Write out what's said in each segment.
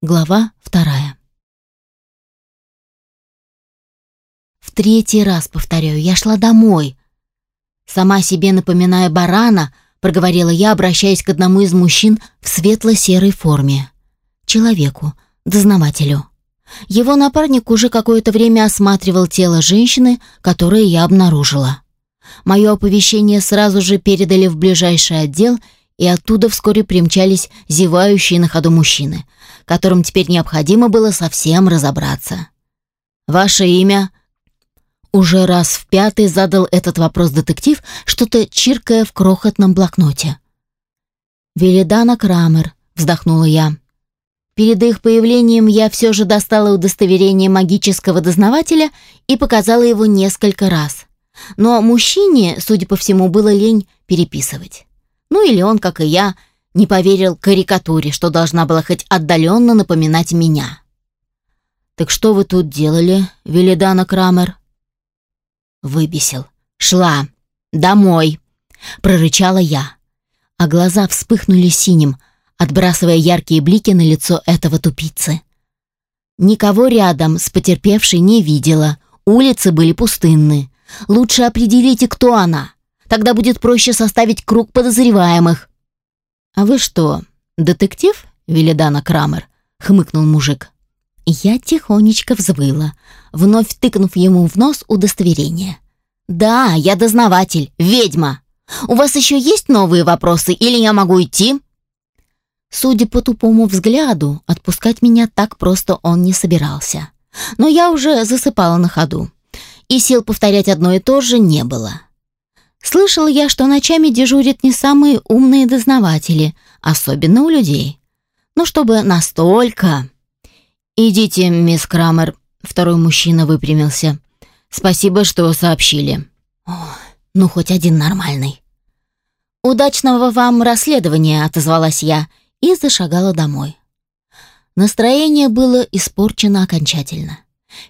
Глава вторая. В третий раз повторяю, я шла домой. Сама себе напоминая барана, проговорила я, обращаясь к одному из мужчин в светло-серой форме. Человеку, дознавателю. Его напарник уже какое-то время осматривал тело женщины, которое я обнаружила. Мое оповещение сразу же передали в ближайший отдел, и оттуда вскоре примчались зевающие на ходу мужчины — которым теперь необходимо было совсем разобраться. «Ваше имя?» Уже раз в пятый задал этот вопрос детектив, что-то чиркая в крохотном блокноте. «Велидана Крамер», — вздохнула я. Перед их появлением я все же достала удостоверение магического дознавателя и показала его несколько раз. Но мужчине, судя по всему, было лень переписывать. Ну или он, как и я, не поверил карикатуре, что должна была хоть отдаленно напоминать меня. «Так что вы тут делали, Велидана Крамер?» Выбесил. «Шла. Домой!» — прорычала я. А глаза вспыхнули синим, отбрасывая яркие блики на лицо этого тупицы. Никого рядом с потерпевшей не видела, улицы были пустынны. Лучше определите, кто она. Тогда будет проще составить круг подозреваемых. «А вы что, детектив, Велидана Крамер?» — хмыкнул мужик. Я тихонечко взвыла, вновь тыкнув ему в нос удостоверение. «Да, я дознаватель, ведьма. У вас еще есть новые вопросы или я могу идти?» Судя по тупому взгляду, отпускать меня так просто он не собирался. Но я уже засыпала на ходу, и сил повторять одно и то же не было. Слышал я, что ночами дежурят не самые умные дознаватели, особенно у людей. Ну, чтобы настолько... «Идите, мисс Крамер», — второй мужчина выпрямился. «Спасибо, что сообщили». О, ну, хоть один нормальный. «Удачного вам расследования», — отозвалась я и зашагала домой. Настроение было испорчено окончательно.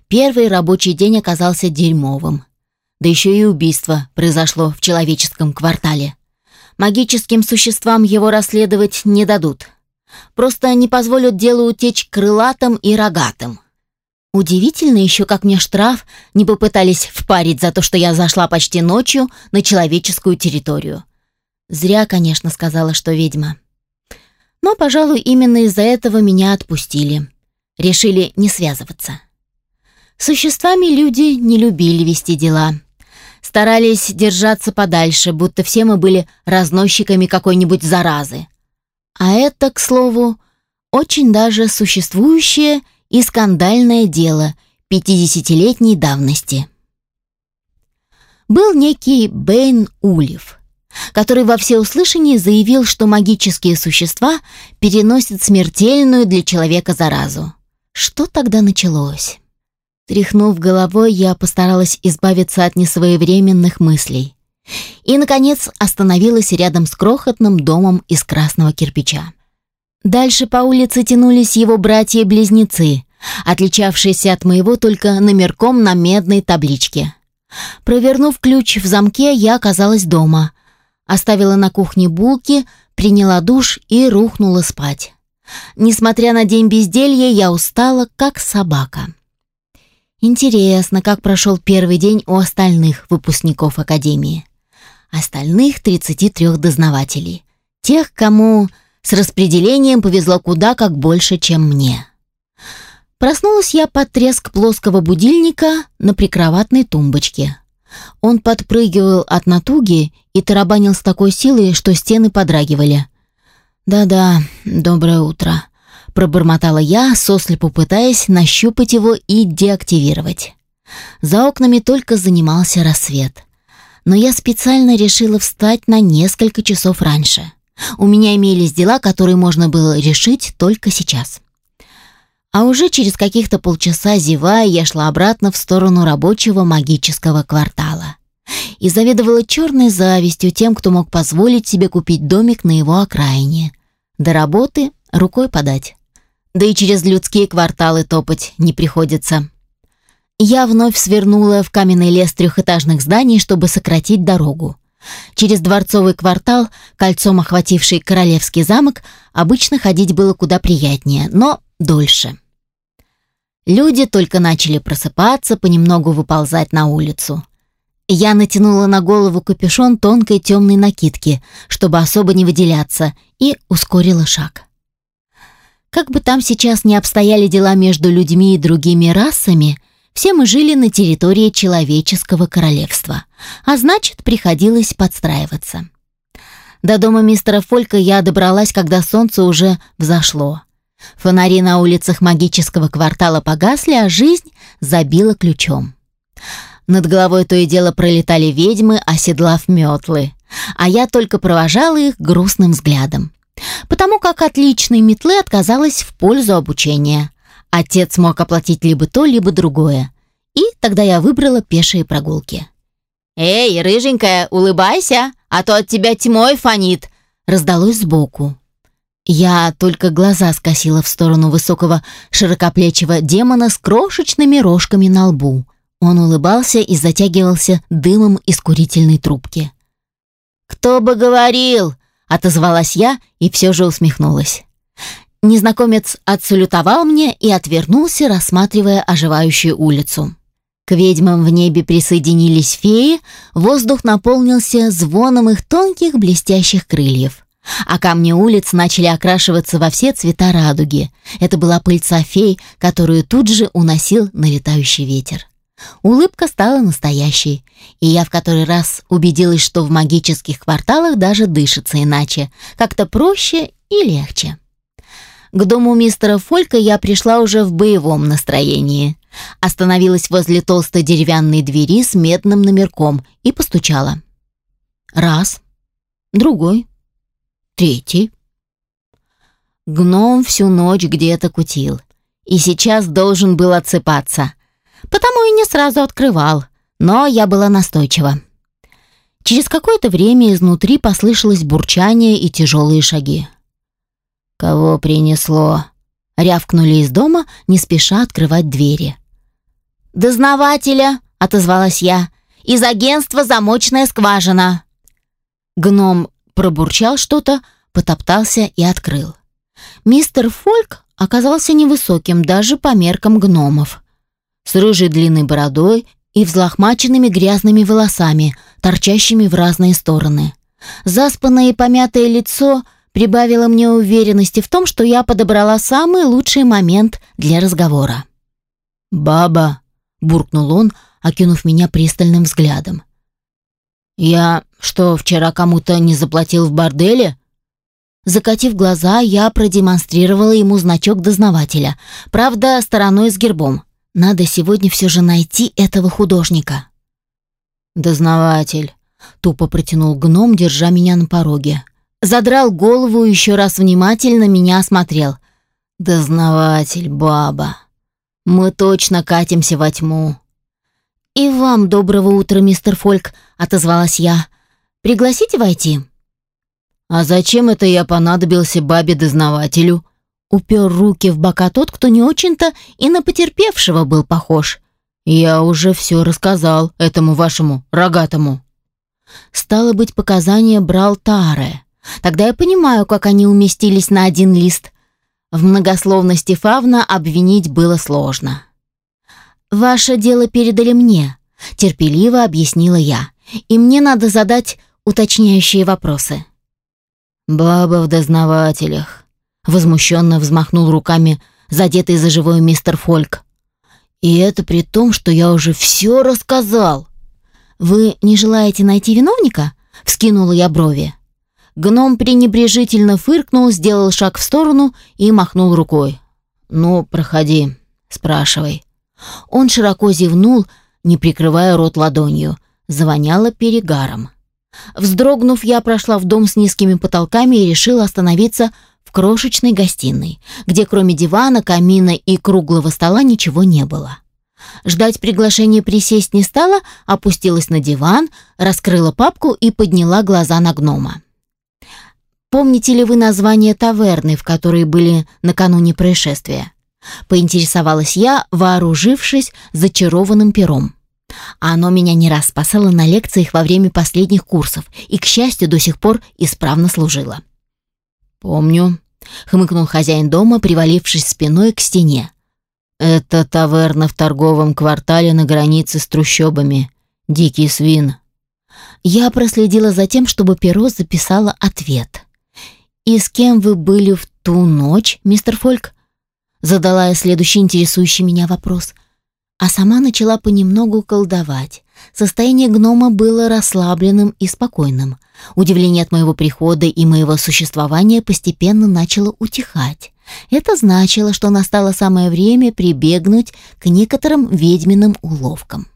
Первый рабочий день оказался дерьмовым. Да еще и убийство произошло в человеческом квартале. Магическим существам его расследовать не дадут. Просто не позволят делу утечь крылатым и рогатым. Удивительно еще, как мне штраф не попытались впарить за то, что я зашла почти ночью на человеческую территорию. Зря, конечно, сказала, что ведьма. Но, пожалуй, именно из-за этого меня отпустили. Решили не связываться. Существами люди не любили вести дела старались держаться подальше, будто все мы были разносчиками какой-нибудь заразы. А это, к слову, очень даже существующее и скандальное дело пятидесятилетней давности. Был некий Бэйн Улев, который во всеуслышание заявил, что магические существа переносят смертельную для человека заразу. Что тогда началось? Тряхнув головой, я постаралась избавиться от несвоевременных мыслей. И, наконец, остановилась рядом с крохотным домом из красного кирпича. Дальше по улице тянулись его братья-близнецы, отличавшиеся от моего только номерком на медной табличке. Провернув ключ в замке, я оказалась дома. Оставила на кухне булки, приняла душ и рухнула спать. Несмотря на день безделья, я устала, как собака. Интересно, как прошел первый день у остальных выпускников Академии. Остальных 33 дознавателей. Тех, кому с распределением повезло куда как больше, чем мне. Проснулась я под треск плоского будильника на прикроватной тумбочке. Он подпрыгивал от натуги и тарабанил с такой силой, что стены подрагивали. «Да-да, доброе утро», пробормотала я, сослепу пытаясь нащупать его и деактивировать. За окнами только занимался рассвет. Но я специально решила встать на несколько часов раньше. У меня имелись дела, которые можно было решить только сейчас. А уже через каких-то полчаса, зевая, я шла обратно в сторону рабочего магического квартала. И заведовала черной завистью тем, кто мог позволить себе купить домик на его окраине. До работы рукой подать да и через людские кварталы топать не приходится. Я вновь свернула в каменный лес трехэтажных зданий, чтобы сократить дорогу. Через дворцовый квартал, кольцом охвативший королевский замок, обычно ходить было куда приятнее, но дольше. Люди только начали просыпаться, понемногу выползать на улицу. Я натянула на голову капюшон тонкой темной накидки, чтобы особо не выделяться, и ускорила шаг. Как бы там сейчас не обстояли дела между людьми и другими расами, все мы жили на территории человеческого королевства, а значит, приходилось подстраиваться. До дома мистера Фолька я добралась, когда солнце уже взошло. Фонари на улицах магического квартала погасли, а жизнь забила ключом. Над головой то и дело пролетали ведьмы, оседлав метлы, а я только провожала их грустным взглядом. Потому как от личной метлы отказалась в пользу обучения. Отец мог оплатить либо то, либо другое. И тогда я выбрала пешие прогулки. «Эй, рыженькая, улыбайся, а то от тебя тьмой фонит!» раздалось сбоку. Я только глаза скосила в сторону высокого широкоплечего демона с крошечными рожками на лбу. Он улыбался и затягивался дымом из курительной трубки. «Кто бы говорил!» — отозвалась я и все же усмехнулась. Незнакомец отсалютовал мне и отвернулся, рассматривая оживающую улицу. К ведьмам в небе присоединились феи, воздух наполнился звоном их тонких блестящих крыльев. А камни улиц начали окрашиваться во все цвета радуги. Это была пыльца фей, которую тут же уносил налетающий ветер. Улыбка стала настоящей, и я в который раз убедилась, что в магических кварталах даже дышится иначе, как-то проще и легче. К дому мистера Фолька я пришла уже в боевом настроении. Остановилась возле толстой деревянной двери с медным номерком и постучала. Раз, другой, третий. Гном всю ночь где-то кутил и сейчас должен был отсыпаться, потому и не сразу открывал, но я была настойчива. Через какое-то время изнутри послышалось бурчание и тяжелые шаги. «Кого принесло?» — рявкнули из дома, не спеша открывать двери. «Дознавателя!» — отозвалась я. «Из агентства «Замочная скважина». Гном пробурчал что-то, потоптался и открыл. Мистер Фольк оказался невысоким даже по меркам гномов с рыжей длинной бородой и взлохмаченными грязными волосами, торчащими в разные стороны. Заспанное и помятое лицо прибавило мне уверенности в том, что я подобрала самый лучший момент для разговора. «Баба», — буркнул он, окинув меня пристальным взглядом. «Я что, вчера кому-то не заплатил в борделе?» Закатив глаза, я продемонстрировала ему значок дознавателя, правда, стороной с гербом. Надо сегодня все же найти этого художника. Дознаватель тупо протянул гном, держа меня на пороге. Задрал голову и еще раз внимательно меня осмотрел. Дознаватель, баба. Мы точно катимся во тьму. И вам доброго утра, мистер Фольк, отозвалась я. Пригласите войти. А зачем это я понадобился бабе-дознавателю? Упер руки в бока тот, кто не очень-то и на потерпевшего был похож. «Я уже все рассказал этому вашему рогатому». Стало быть, показания брал Таре. Тогда я понимаю, как они уместились на один лист. В многословности Фавна обвинить было сложно. «Ваше дело передали мне», — терпеливо объяснила я. «И мне надо задать уточняющие вопросы». «Баба в дознавателях», Возмущенно взмахнул руками задетый за живой мистер Фольк. И это при том, что я уже все рассказал. Вы не желаете найти виновника? Вскинула я брови. Гном пренебрежительно фыркнул, сделал шаг в сторону и махнул рукой. «Ну, проходи, спрашивай». Он широко зевнул, не прикрывая рот ладонью. Завоняло перегаром. Вздрогнув, я прошла в дом с низкими потолками и решила остановиться крошечной гостиной, где кроме дивана, камина и круглого стола ничего не было. Ждать приглашения присесть не стала, опустилась на диван, раскрыла папку и подняла глаза на гнома. «Помните ли вы название таверны, в которой были накануне происшествия?» Поинтересовалась я, вооружившись зачарованным пером. Оно меня не раз спасало на лекциях во время последних курсов и, к счастью, до сих пор исправно служило. «Помню», — хмыкнул хозяин дома, привалившись спиной к стене. «Это таверна в торговом квартале на границе с трущобами. Дикий свин». Я проследила за тем, чтобы перо записало ответ. «И с кем вы были в ту ночь, мистер Фольк?» Задала я следующий интересующий меня вопрос. А сама начала понемногу колдовать. Состояние гнома было расслабленным и спокойным. Удивление от моего прихода и моего существования постепенно начало утихать. Это значило, что настало самое время прибегнуть к некоторым ведьминым уловкам.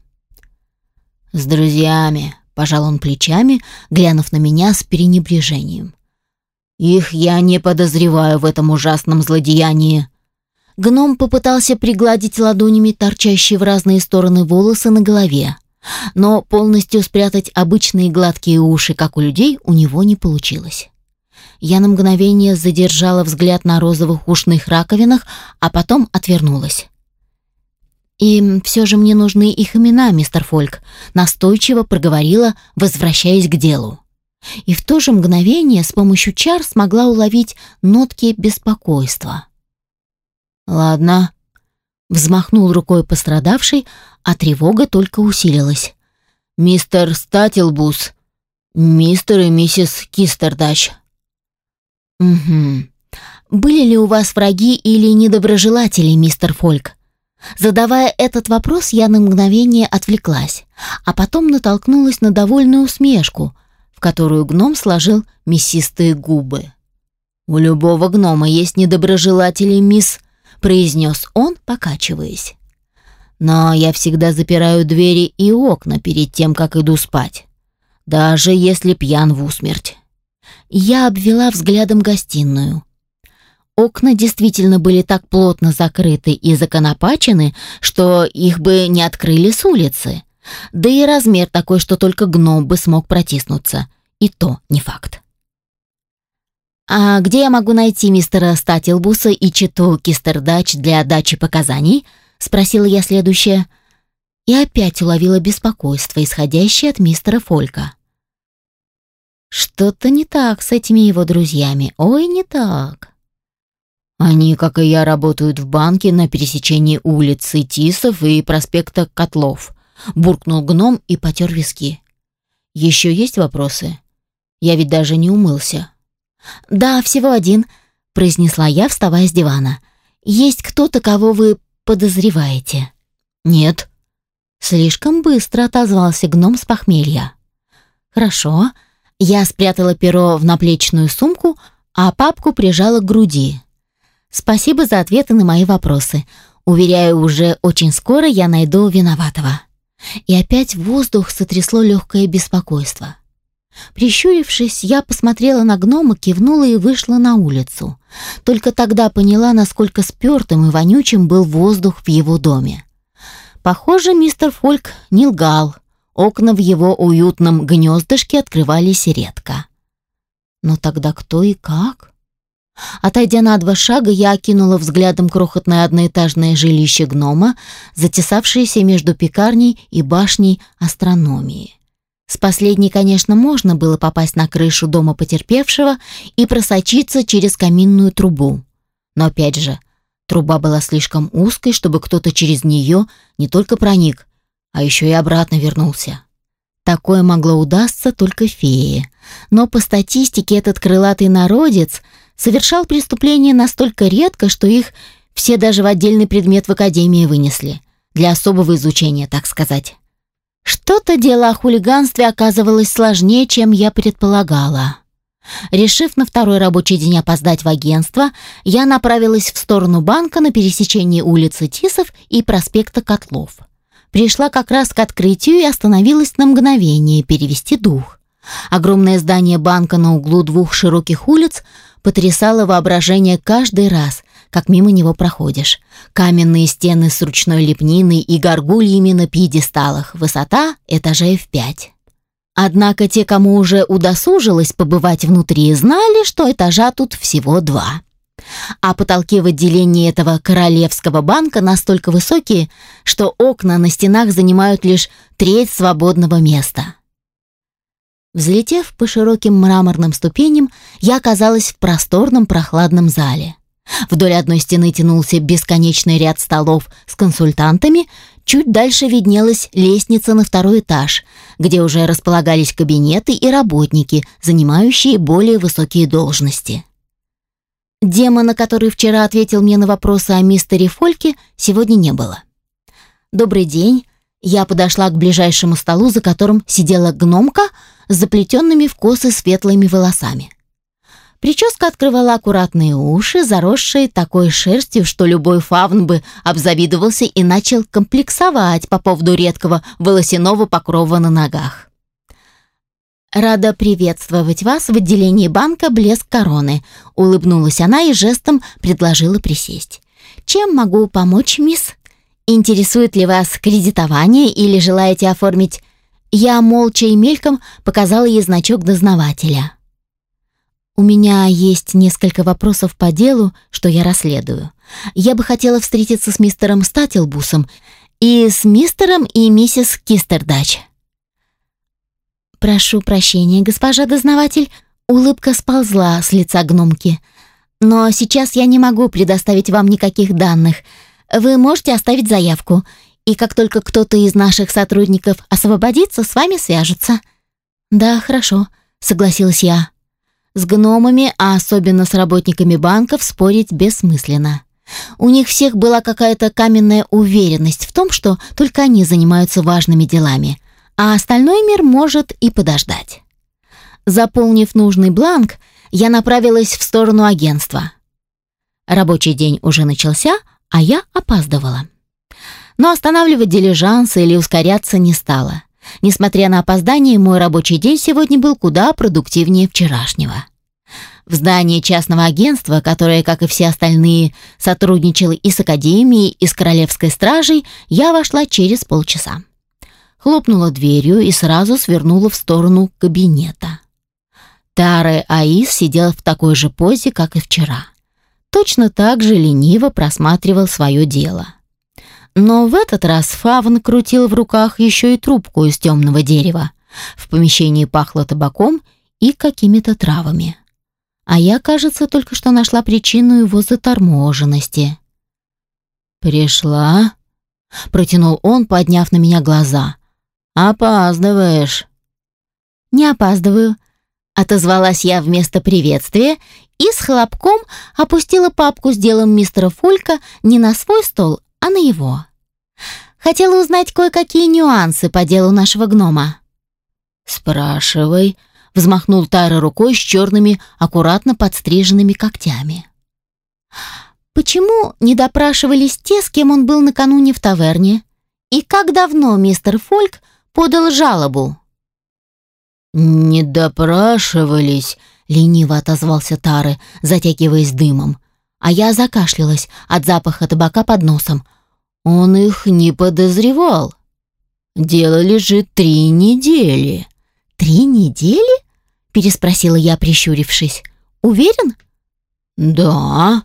«С друзьями», — пожал он плечами, глянув на меня с пренебрежением. «Их я не подозреваю в этом ужасном злодеянии». Гном попытался пригладить ладонями торчащие в разные стороны волосы на голове. Но полностью спрятать обычные гладкие уши, как у людей, у него не получилось. Я на мгновение задержала взгляд на розовых ушных раковинах, а потом отвернулась. «И все же мне нужны их имена, мистер Фольк», настойчиво проговорила, возвращаясь к делу. И в то же мгновение с помощью чар смогла уловить нотки беспокойства. «Ладно», Взмахнул рукой пострадавший, а тревога только усилилась. «Мистер Статилбус, мистер и миссис Кистердач». «Угу. Были ли у вас враги или недоброжелатели, мистер Фольк?» Задавая этот вопрос, я на мгновение отвлеклась, а потом натолкнулась на довольную усмешку, в которую гном сложил мясистые губы. «У любого гнома есть недоброжелатели, мисс произнес он, покачиваясь. Но я всегда запираю двери и окна перед тем, как иду спать, даже если пьян в усмерть. Я обвела взглядом гостиную. Окна действительно были так плотно закрыты и законопачены, что их бы не открыли с улицы. Да и размер такой, что только гном бы смог протиснуться. И то не факт. «А где я могу найти мистера Статилбуса и читу Кистердач для дачи показаний?» — спросила я следующее. И опять уловила беспокойство, исходящее от мистера Фолька. Что-то не так с этими его друзьями. Ой, не так. Они, как и я, работают в банке на пересечении улицы Тисов и проспекта Котлов. Буркнул гном и потер виски. Еще есть вопросы? Я ведь даже не умылся. «Да, всего один», — произнесла я, вставая с дивана. «Есть кто-то, кого вы подозреваете?» «Нет». Слишком быстро отозвался гном с похмелья. «Хорошо». Я спрятала перо в наплечную сумку, а папку прижала к груди. «Спасибо за ответы на мои вопросы. Уверяю, уже очень скоро я найду виноватого». И опять воздух сотрясло легкое беспокойство. Прищурившись, я посмотрела на гнома, кивнула и вышла на улицу. Только тогда поняла, насколько спертым и вонючим был воздух в его доме. Похоже, мистер Фольк не лгал. Окна в его уютном гнездышке открывались редко. Но тогда кто и как? Отойдя на два шага, я окинула взглядом крохотное одноэтажное жилище гнома, затесавшееся между пекарней и башней астрономии. С последней, конечно, можно было попасть на крышу дома потерпевшего и просочиться через каминную трубу. Но опять же, труба была слишком узкой, чтобы кто-то через нее не только проник, а еще и обратно вернулся. Такое могло удастся только фее. Но по статистике этот крылатый народец совершал преступления настолько редко, что их все даже в отдельный предмет в академии вынесли. Для особого изучения, так сказать. Что-то дело о хулиганстве оказывалось сложнее, чем я предполагала. Решив на второй рабочий день опоздать в агентство, я направилась в сторону банка на пересечении улицы Тисов и проспекта Котлов. Пришла как раз к открытию и остановилась на мгновение перевести дух. Огромное здание банка на углу двух широких улиц потрясало воображение каждый раз, как мимо него проходишь. Каменные стены с ручной лепниной и горгульями на пьедесталах. Высота этажей в пять. Однако те, кому уже удосужилось побывать внутри, знали, что этажа тут всего два. А потолки в отделении этого королевского банка настолько высокие, что окна на стенах занимают лишь треть свободного места. Взлетев по широким мраморным ступеням, я оказалась в просторном прохладном зале. Вдоль одной стены тянулся бесконечный ряд столов с консультантами, чуть дальше виднелась лестница на второй этаж, где уже располагались кабинеты и работники, занимающие более высокие должности. Демона, который вчера ответил мне на вопросы о мистере Фольке, сегодня не было. «Добрый день». Я подошла к ближайшему столу, за которым сидела гномка с заплетенными в косы светлыми волосами. Прическа открывала аккуратные уши, заросшие такой шерстью, что любой фавн бы обзавидовался и начал комплексовать по поводу редкого волосяного покрова на ногах. «Рада приветствовать вас в отделении банка «Блеск короны», — улыбнулась она и жестом предложила присесть. «Чем могу помочь, мисс? Интересует ли вас кредитование или желаете оформить...» Я молча и мельком показала ей значок дознавателя. «У меня есть несколько вопросов по делу, что я расследую. Я бы хотела встретиться с мистером Стателбусом и с мистером и миссис Кистердач». «Прошу прощения, госпожа дознаватель», улыбка сползла с лица гномки. «Но сейчас я не могу предоставить вам никаких данных. Вы можете оставить заявку, и как только кто-то из наших сотрудников освободится, с вами свяжутся». «Да, хорошо», — согласилась я. С гномами, а особенно с работниками банков, спорить бессмысленно. У них всех была какая-то каменная уверенность в том, что только они занимаются важными делами — а остальной мир может и подождать. Заполнив нужный бланк, я направилась в сторону агентства. Рабочий день уже начался, а я опаздывала. Но останавливать дилижанс или ускоряться не стала. Несмотря на опоздание, мой рабочий день сегодня был куда продуктивнее вчерашнего. В здании частного агентства, которое, как и все остальные, сотрудничало и с Академией, и с Королевской стражей, я вошла через полчаса хлопнула дверью и сразу свернула в сторону кабинета. Таре Аис сидел в такой же позе, как и вчера. Точно так же лениво просматривал свое дело. Но в этот раз Фавн крутил в руках еще и трубку из темного дерева. В помещении пахло табаком и какими-то травами. А я, кажется, только что нашла причину его заторможенности. «Пришла?» — протянул он, подняв на меня глаза. «Опаздываешь». «Не опаздываю», — отозвалась я вместо приветствия и с хлопком опустила папку с делом мистера Фолька не на свой стол, а на его. Хотела узнать кое-какие нюансы по делу нашего гнома. «Спрашивай», — взмахнул Тара рукой с черными, аккуратно подстриженными когтями. «Почему не допрашивались те, с кем он был накануне в таверне? И как давно мистер Фольк подал жалобу». «Не допрашивались», — лениво отозвался Тары, затягиваясь дымом. А я закашлялась от запаха табака под носом. Он их не подозревал. Дело лежит три недели. «Три недели?» — переспросила я, прищурившись. «Уверен?» «Да».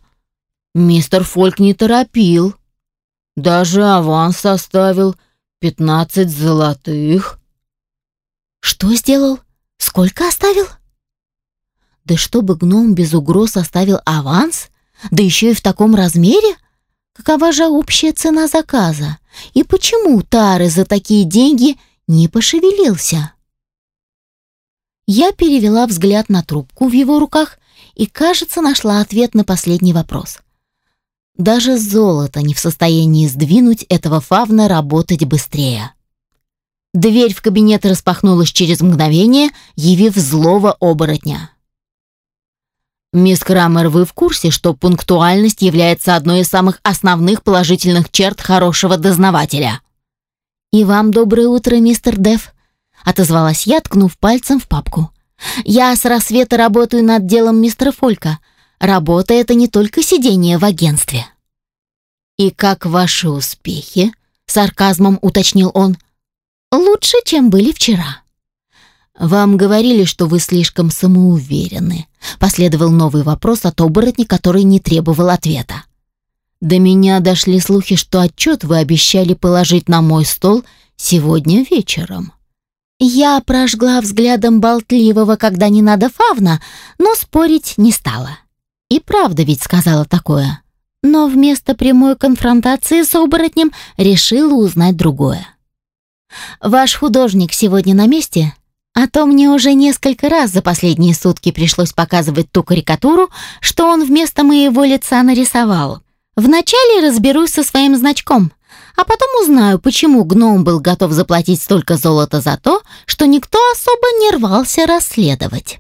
Мистер Фольк не торопил. Даже аванс составил — «Пятнадцать золотых». «Что сделал? Сколько оставил?» «Да чтобы гном без угроз оставил аванс? Да еще и в таком размере? Какова же общая цена заказа? И почему Тары за такие деньги не пошевелился?» Я перевела взгляд на трубку в его руках и, кажется, нашла ответ на последний вопрос. Даже золото не в состоянии сдвинуть этого фавна работать быстрее. Дверь в кабинет распахнулась через мгновение, явив злого оборотня. «Мисс Крамер, вы в курсе, что пунктуальность является одной из самых основных положительных черт хорошего дознавателя?» «И вам доброе утро, мистер Дев», — отозвалась я, ткнув пальцем в папку. «Я с рассвета работаю над делом мистера Фолька. Работа — это не только сидение в агентстве». «И как ваши успехи?» — сарказмом уточнил он. «Лучше, чем были вчера». «Вам говорили, что вы слишком самоуверены», — последовал новый вопрос от оборотня, который не требовал ответа. «До меня дошли слухи, что отчет вы обещали положить на мой стол сегодня вечером». Я прожгла взглядом болтливого, когда не надо фавна, но спорить не стала. И правда ведь сказала такое. Но вместо прямой конфронтации с оборотнем решила узнать другое. «Ваш художник сегодня на месте?» А то мне уже несколько раз за последние сутки пришлось показывать ту карикатуру, что он вместо моего лица нарисовал. Вначале разберусь со своим значком, а потом узнаю, почему гном был готов заплатить столько золота за то, что никто особо не рвался расследовать.